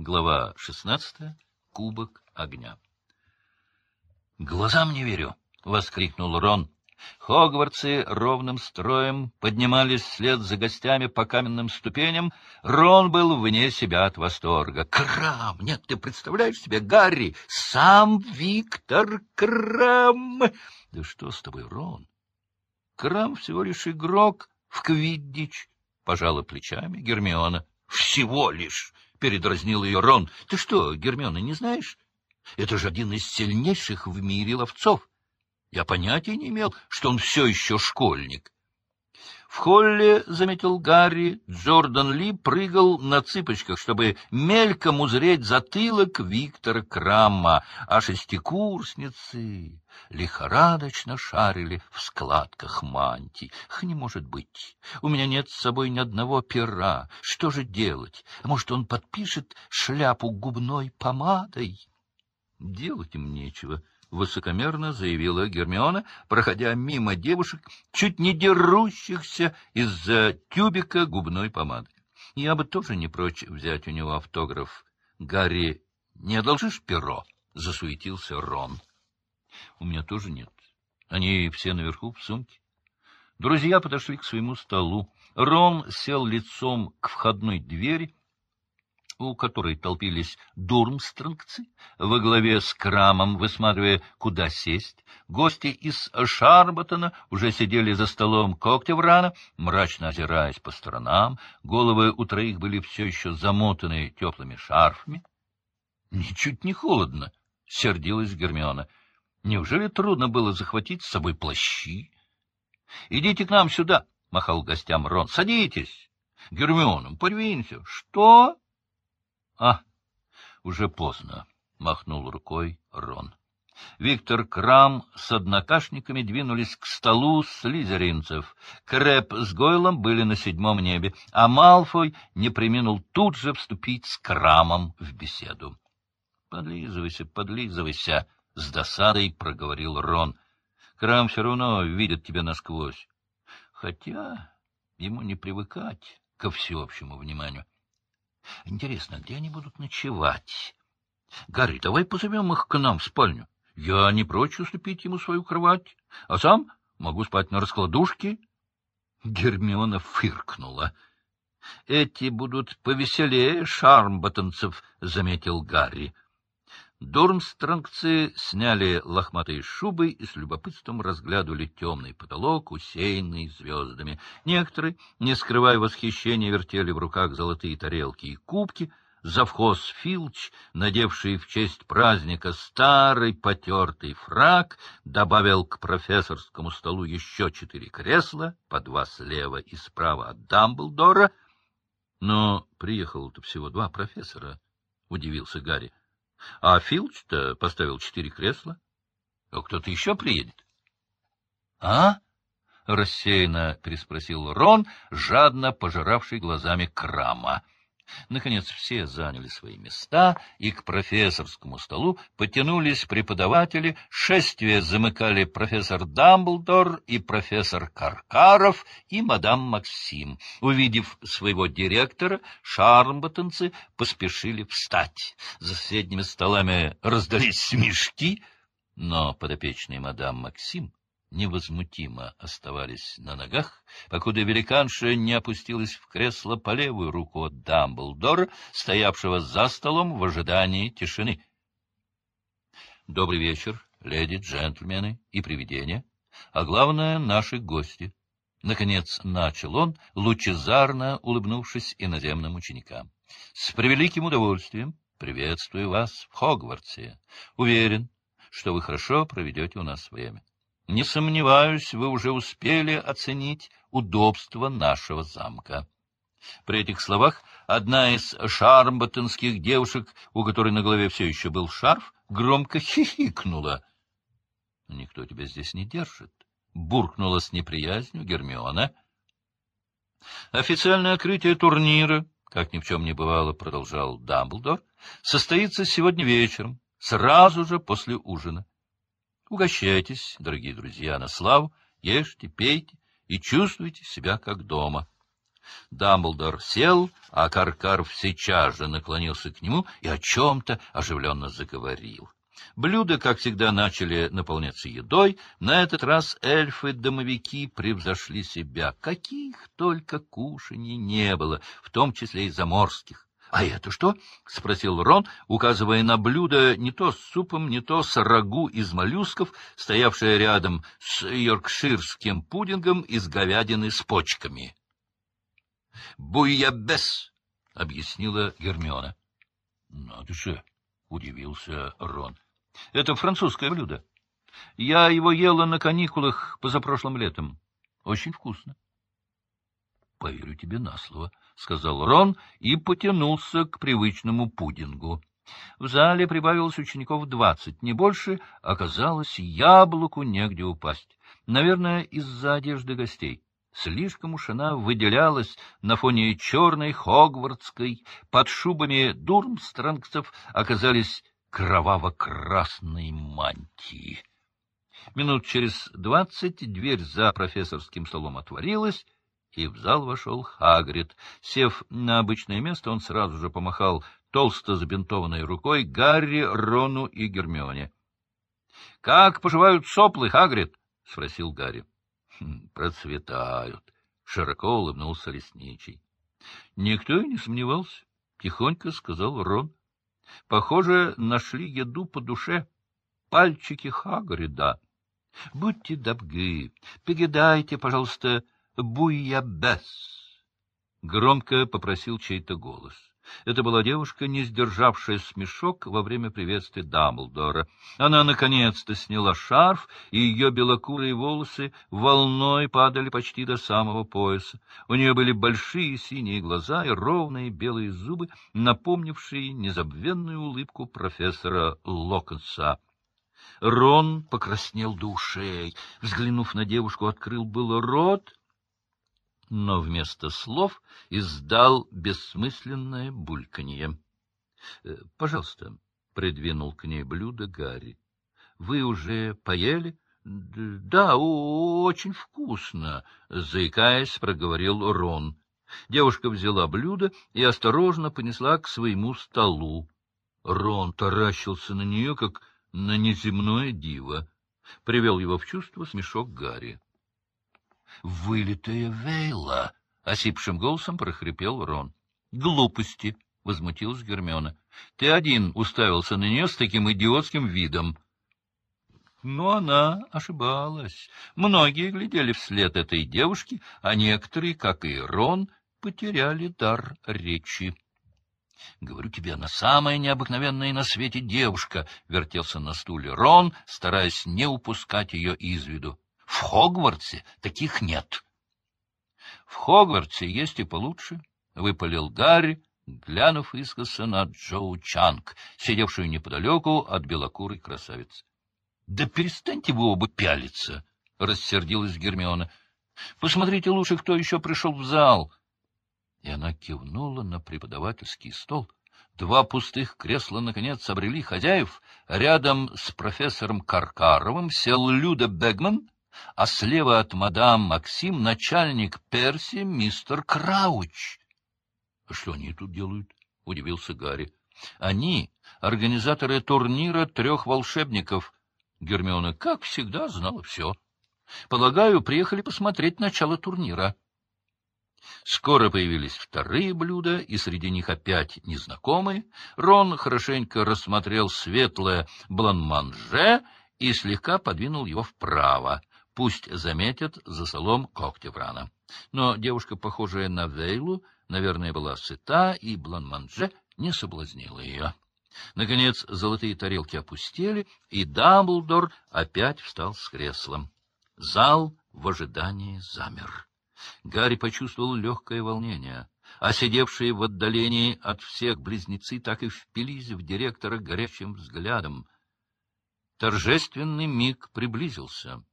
Глава 16. Кубок огня. «Глазам не верю!» — воскликнул Рон. Хогвартсы ровным строем поднимались вслед за гостями по каменным ступеням. Рон был вне себя от восторга. «Крам! Нет, ты представляешь себе, Гарри! Сам Виктор Крам!» «Да что с тобой, Рон? Крам всего лишь игрок в квиддич!» — пожала плечами Гермиона. «Всего лишь!» — передразнил ее Рон. — Ты что, Гермиона, не знаешь? Это же один из сильнейших в мире ловцов. Я понятия не имел, что он все еще школьник. В холле, — заметил Гарри, — Джордан Ли прыгал на цыпочках, чтобы мельком узреть затылок Виктора Крамма, а шестикурсницы лихорадочно шарили в складках мантий. Х, не может быть. У меня нет с собой ни одного пера. Что же делать? Может, он подпишет шляпу губной помадой? Делать им нечего. — высокомерно заявила Гермиона, проходя мимо девушек, чуть не дерущихся из-за тюбика губной помады. Я бы тоже не прочь взять у него автограф. Гарри, не одолжишь перо? — засуетился Рон. — У меня тоже нет. Они все наверху, в сумке. Друзья подошли к своему столу. Рон сел лицом к входной двери, у которой толпились дурмстронгцы, во главе с Крамом, высматривая, куда сесть. Гости из Шарбатона уже сидели за столом Коктеврана, мрачно озираясь по сторонам. Головы у троих были все еще замотаны теплыми шарфами. — Ничуть не холодно, — сердилась Гермиона. — Неужели трудно было захватить с собой плащи? — Идите к нам сюда, — махал гостям Рон. — Садитесь. Гермиона, подвинься. — Что? А, уже поздно, — махнул рукой Рон. Виктор Крам с однокашниками двинулись к столу слизеринцев. Крэп с Гойлом были на седьмом небе, а Малфой не приминул тут же вступить с Крамом в беседу. — Подлизывайся, подлизывайся, — с досадой проговорил Рон. — Крам все равно видит тебя насквозь. Хотя ему не привыкать ко всеобщему вниманию. Интересно, где они будут ночевать? Гарри, давай позовем их к нам в спальню. Я не прочь уступить ему свою кровать, а сам могу спать на раскладушке. Гермиона фыркнула. — Эти будут повеселее шармботанцев, — заметил Гарри. Дурмстронгцы сняли лохматые шубы и с любопытством разглядывали темный потолок, усеянный звездами. Некоторые, не скрывая восхищения, вертели в руках золотые тарелки и кубки. Завхоз Филч, надевший в честь праздника старый потертый фраг, добавил к профессорскому столу еще четыре кресла, по два слева и справа от Дамблдора. Но приехало-то всего два профессора, — удивился Гарри. А Филч-то поставил четыре кресла. А кто-то еще приедет? — А? — рассеянно переспросил Рон, жадно пожиравший глазами Крама. Наконец все заняли свои места, и к профессорскому столу потянулись преподаватели, шествие замыкали профессор Дамблдор и профессор Каркаров и мадам Максим. Увидев своего директора, шармботанцы поспешили встать. За соседними столами раздались смешки, но подопечный мадам Максим невозмутимо оставались на ногах, покуда великанша не опустилась в кресло по левую руку от Дамблдора, стоявшего за столом в ожидании тишины. — Добрый вечер, леди, джентльмены и привидения, а главное — наши гости. Наконец начал он, лучезарно улыбнувшись иноземным ученикам. — С превеликим удовольствием приветствую вас в Хогвартсе. Уверен, что вы хорошо проведете у нас время. Не сомневаюсь, вы уже успели оценить удобство нашего замка. При этих словах одна из шармботтонских девушек, у которой на голове все еще был шарф, громко хихикнула. — Никто тебя здесь не держит, — буркнула с неприязнью Гермиона. — Официальное открытие турнира, как ни в чем не бывало, продолжал Дамблдор, состоится сегодня вечером, сразу же после ужина. Угощайтесь, дорогие друзья, на славу, ешьте, пейте и чувствуйте себя как дома. Дамблдор сел, а Каркаров сейчас же наклонился к нему и о чем-то оживленно заговорил. Блюда, как всегда, начали наполняться едой. На этот раз эльфы-домовики превзошли себя. Каких только кушаний не было, в том числе и заморских. — А это что? — спросил Рон, указывая на блюдо не то с супом, не то с рагу из моллюсков, стоявшее рядом с йоркширским пудингом из говядины с почками. — Буябес, — объяснила Гермиона. — Надо же, — удивился Рон. — Это французское блюдо. Я его ела на каникулах позапрошлым летом. Очень вкусно. — Поверю тебе на слово, — сказал Рон и потянулся к привычному пудингу. В зале прибавилось учеников двадцать, не больше, оказалось, яблоку негде упасть. Наверное, из-за одежды гостей. Слишком уж она выделялась на фоне черной хогвартской, под шубами дурмстронгцев оказались кроваво-красной мантии. Минут через двадцать дверь за профессорским столом отворилась, и в зал вошел Хагрид. Сев на обычное место, он сразу же помахал толсто забинтованной рукой Гарри, Рону и Гермионе. — Как поживают соплы, Хагрид? — спросил Гарри. «Хм, — Процветают, — широко улыбнулся лесничий. Никто и не сомневался, — тихонько сказал Рон. — Похоже, нашли еду по душе. Пальчики Хагрида. Будьте добры, передайте, пожалуйста, — Буябес! — громко попросил чей-то голос. Это была девушка, не сдержавшая смешок во время приветствия Дамблдора. Она наконец-то сняла шарф, и ее белокурые волосы волной падали почти до самого пояса. У нее были большие синие глаза и ровные белые зубы, напомнившие незабвенную улыбку профессора Локонса. Рон покраснел до ушей. Взглянув на девушку, открыл было рот — но вместо слов издал бессмысленное бульканье. «Э, — Пожалуйста, — придвинул к ней блюдо Гарри. — Вы уже поели? — Да, очень вкусно, — заикаясь, проговорил Рон. Девушка взяла блюдо и осторожно понесла к своему столу. Рон таращился на нее, как на неземное диво. Привел его в чувство смешок Гарри вылитая Вейла! — осипшим голосом прохрипел Рон. — Глупости! — возмутилась Гермиона. — Ты один уставился на нее с таким идиотским видом. Но она ошибалась. Многие глядели вслед этой девушки, а некоторые, как и Рон, потеряли дар речи. — Говорю тебе, она самая необыкновенная на свете девушка, — вертелся на стуле Рон, стараясь не упускать ее из виду. В Хогвартсе таких нет. — В Хогвартсе есть и получше, — выпалил Гарри, глянув искоса на Джоу Чанг, сидевшую неподалеку от белокурой красавицы. — Да перестаньте вы оба пялиться, — рассердилась Гермиона. — Посмотрите лучше, кто еще пришел в зал. И она кивнула на преподавательский стол. Два пустых кресла, наконец, обрели хозяев. Рядом с профессором Каркаровым сел Люда Бегман, а слева от мадам Максим начальник Перси мистер Крауч. — Что они тут делают? — удивился Гарри. — Они — организаторы турнира трех волшебников. Гермиона, как всегда, знала все. Полагаю, приехали посмотреть начало турнира. Скоро появились вторые блюда, и среди них опять незнакомые. Рон хорошенько рассмотрел светлое бланманже и слегка подвинул его вправо. Пусть заметят за солом когтеврана. Но девушка, похожая на Вейлу, наверное, была сыта, и Бланманже не соблазнила ее. Наконец, золотые тарелки опустели, и Дамблдор опять встал с креслом. Зал в ожидании замер. Гарри почувствовал легкое волнение, а сидевшие в отдалении от всех близнецы так и впились в директора горячим взглядом. Торжественный миг приблизился —